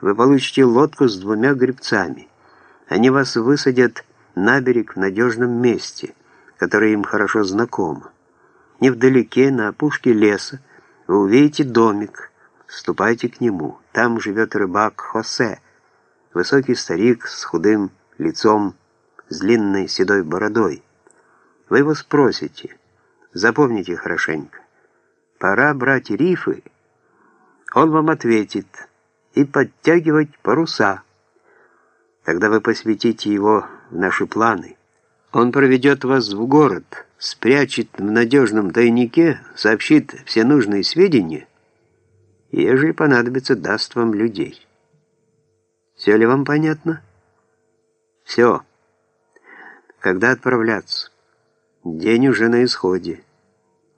вы получите лодку с двумя гребцами. Они вас высадят на берег в надежном месте, которое им хорошо знакомо. Невдалеке, на опушке леса, вы увидите домик, ступайте к нему. Там живет рыбак Хосе, высокий старик с худым лицом, с длинной седой бородой. Вы его спросите, запомните хорошенько, пора брать рифы, он вам ответит, и подтягивать паруса. Тогда вы посвятите его в наши планы. Он проведет вас в город, спрячет в надежном тайнике, сообщит все нужные сведения, и, ежели понадобится, даст вам людей. Все ли вам понятно? Все. Когда отправляться? День уже на исходе.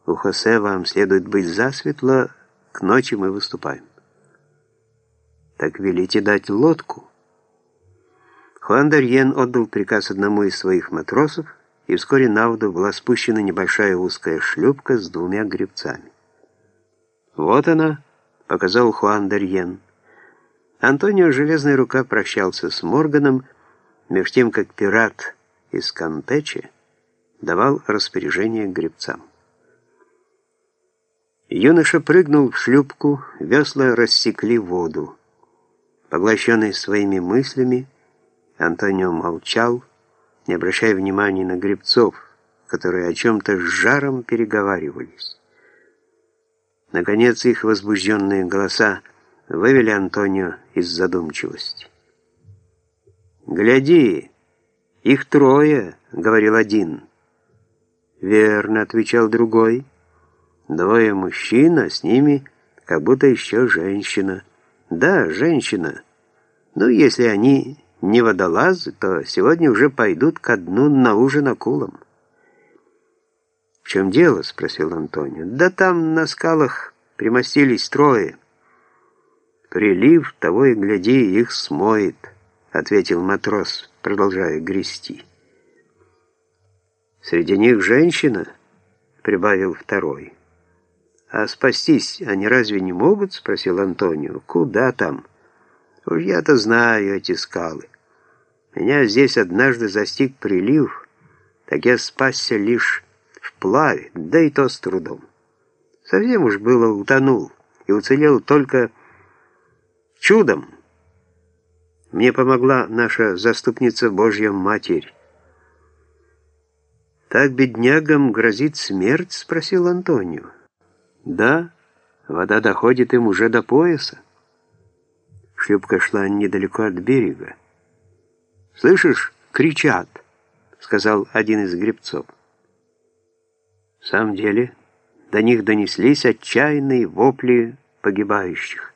У Хосе вам следует быть засветло, к ночи мы выступаем. Так велите дать лодку. Хуан Дарьен отдал приказ одному из своих матросов, и вскоре на воду была спущена небольшая узкая шлюпка с двумя гребцами. «Вот она», — показал Хуан Дарьен. Антонио Железная Рука прощался с Морганом, меж тем, как пират из Кампече давал распоряжение гребцам. Юноша прыгнул в шлюпку, весла рассекли воду. Поглощенный своими мыслями, Антонио молчал, не обращая внимания на гребцов, которые о чем-то с жаром переговаривались. Наконец их возбужденные голоса вывели Антонио из задумчивости. «Гляди, их трое», — говорил один. «Верно», — отвечал другой. Двое мужчин, а с ними как будто еще женщина. Да, женщина. Ну, если они не водолазы, то сегодня уже пойдут ко дну на ужин акулам. «В чем дело?» — спросил Антонио. «Да там на скалах примостились трое. Прилив, того и гляди, их смоет», — ответил матрос, продолжая грести. «Среди них женщина», — прибавил второй. «А спастись они разве не могут?» — спросил Антонио. «Куда там? Уж я-то знаю эти скалы. Меня здесь однажды застиг прилив, так я спасся лишь вплаве, да и то с трудом. Совсем уж было утонул и уцелел только чудом. Мне помогла наша заступница Божья Матерь». «Так беднягам грозит смерть?» — спросил Антонио. Да, вода доходит им уже до пояса. Шлюпка шла недалеко от берега. «Слышишь, кричат!» — сказал один из гребцов. В самом деле, до них донеслись отчаянные вопли погибающих.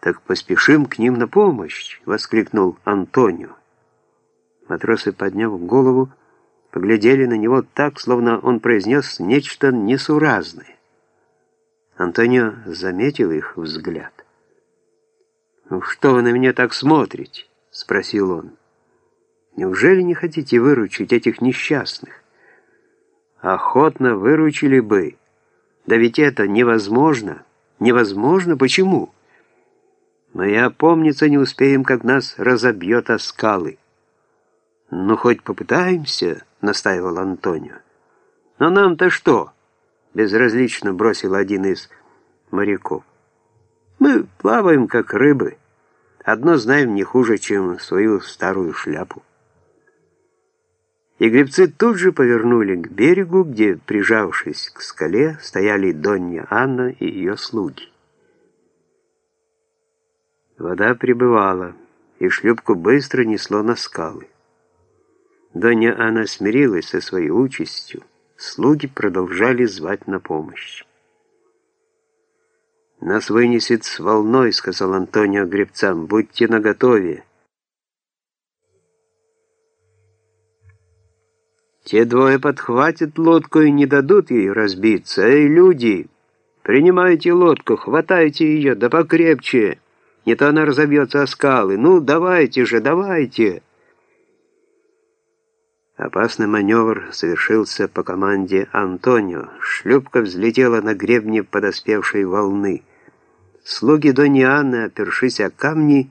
«Так поспешим к ним на помощь!» — воскликнул Антонио. Матросы, подняв голову, поглядели на него так, словно он произнес нечто несуразное. Антонио заметил их взгляд. «Ну что вы на меня так смотрите?» — спросил он. «Неужели не хотите выручить этих несчастных?» «Охотно выручили бы. Да ведь это невозможно. Невозможно? Почему?» «Но и опомниться не успеем, как нас разобьет о скалы». «Ну, хоть попытаемся», — настаивал Антонио. «Но нам-то что?» — безразлично бросил один из моряков. «Мы плаваем, как рыбы. Одно знаем не хуже, чем свою старую шляпу». И гребцы тут же повернули к берегу, где, прижавшись к скале, стояли Донья Анна и ее слуги. Вода прибывала, и шлюпку быстро несло на скалы. Доня Анна смирилась со своей участью. Слуги продолжали звать на помощь. «Нас вынесет с волной», — сказал Антонио гребцам. «Будьте наготове». Те двое подхватят лодку и не дадут ей разбиться. «Эй, люди, принимайте лодку, хватайте ее, да покрепче, не то она разобьется о скалы. Ну, давайте же, давайте!» Опасный маневр совершился по команде Антонио. Шлюпка взлетела на гребне подоспевшей волны. Слуги Анны, опершись о камни,